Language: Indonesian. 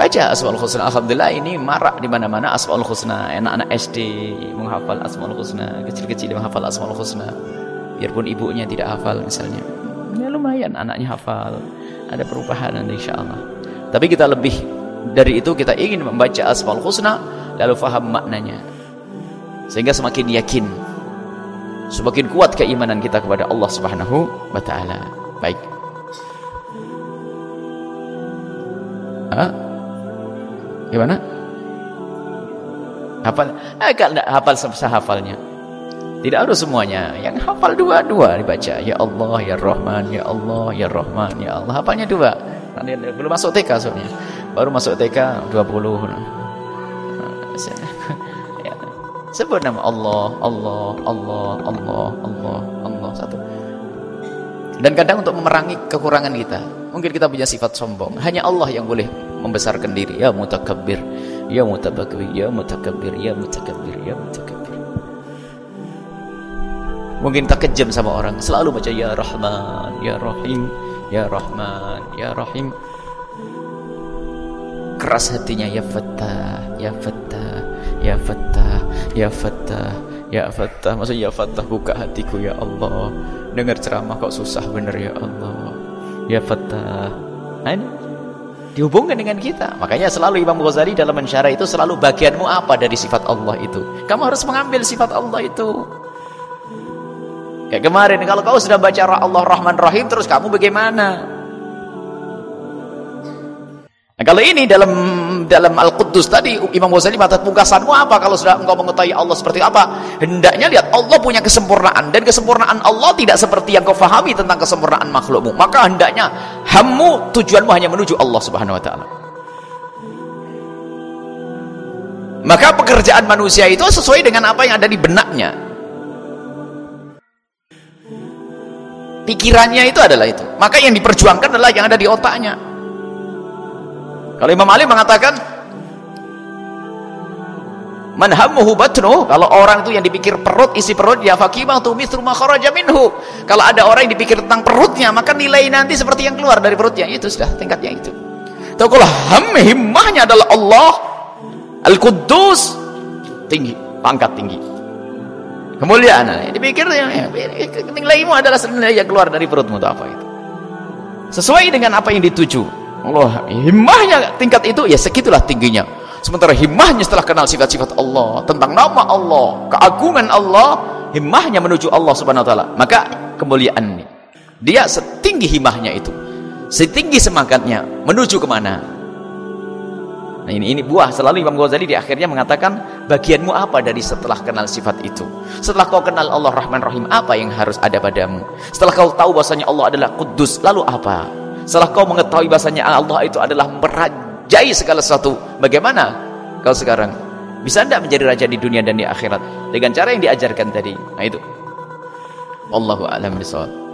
baca Asmaul Husna. Alhamdulillah ini marak di mana-mana Asmaul Husna. Anak-anak SD menghafal Asmaul Husna, kecil-kecil menghafal Asmaul Husna. Biarpun ibunya tidak hafal misalnya. Ya lumayan anaknya hafal. Ada perubahan nanti insyaallah. Tapi kita lebih dari itu kita ingin membaca Asmaul Husna lalu faham maknanya. Sehingga semakin yakin. Semakin kuat keimanan kita kepada Allah Subhanahu wa taala. Baik. Hah? Gimana? Hafal? Eh, enggak hafal sebesar hafalnya. Tidak harus semuanya. Yang hafal dua-dua dibaca. Ya Allah, Ya Rahman, Ya Allah, Ya Rahman, Ya Allah. Hafalnya dua. Nanti belum masuk TK soalnya. Baru masuk TK 20. Ya. Sebut nama Allah, Allah, Allah, Allah, Allah, Allah. Satu. Dan kadang untuk memerangi kekurangan kita. Mungkin kita punya sifat sombong. Hanya Allah yang boleh membesarkan diri. Ya mutakabbir. Ya mutabakkir. Ya mutakabbir. Ya mutakabbir. Ya mutakabbir. Mungkin tak kejam sama orang. Selalu baca Ya Rahman. Ya Rahim. Ya Rahman. Ya Rahim. Keras hatinya. Ya Fattah. Ya Fattah. Ya Fattah. Ya Fattah. Ya Fattah. Maksudnya Ya Fattah buka hatiku ya Allah. Dengar ceramah kok susah bener ya Allah. Ya Fattah. Nah ini dihubungkan dengan kita. Makanya selalu Imam Ghazali dalam mensyarah itu selalu bagianmu apa dari sifat Allah itu. Kamu harus mengambil sifat Allah itu. Kayak kemarin kalau kau sudah baca Allah Rahman Rahim terus kamu bagaimana? Nah, kalau ini dalam dalam Al-Quddus tadi Imam Ghazali mengatakan pungkasanmu apa kalau sudah engkau mengetahui Allah seperti apa? Hendaknya lihat Allah punya kesempurnaan dan kesempurnaan Allah tidak seperti yang kau fahami tentang kesempurnaan makhlukmu. Maka hendaknya hammu tujuanmu hanya menuju Allah Subhanahu wa taala. Maka pekerjaan manusia itu sesuai dengan apa yang ada di benaknya. Pikirannya itu adalah itu. Maka yang diperjuangkan adalah yang ada di otaknya. Kalau Imam Ali mengatakan manhamuhu batnu kalau orang itu yang dipikir perut isi perut ya fakimah tu mithlu ma minhu. Kalau ada orang yang dipikir tentang perutnya maka nilai nanti seperti yang keluar dari perutnya. Itu sudah tingkatnya itu. Tahu kalau ham himmahnya adalah Allah. Al-Quddus tinggi pangkat tinggi. Kemuliaan. Nah, dipikir ya, nilaimu adalah nilai yang keluar dari perutmu itu apa itu. Sesuai dengan apa yang dituju Allah himmahnya tingkat itu ya segitulah tingginya. Sementara himmahnya setelah kenal sifat-sifat Allah tentang nama Allah keagungan Allah himmahnya menuju Allah subhanahu wa ta'ala. Maka kemuliaan dia setinggi himmahnya itu. Setinggi semangatnya. Menuju ke mana nah ini, ini buah selalu Imam Ghazali di akhirnya mengatakan bagianmu apa dari setelah kenal sifat itu? Setelah kau kenal Allah Rahman Rahim apa yang harus ada padamu? Setelah kau tahu bahasanya Allah adalah kudus lalu apa setelah kau mengetahui bahasanya Allah itu adalah merajai segala sesuatu, bagaimana kau sekarang? Bisa tidak menjadi raja di dunia dan di akhirat dengan cara yang diajarkan tadi? Nah itu. Allahu a'lam bishawab.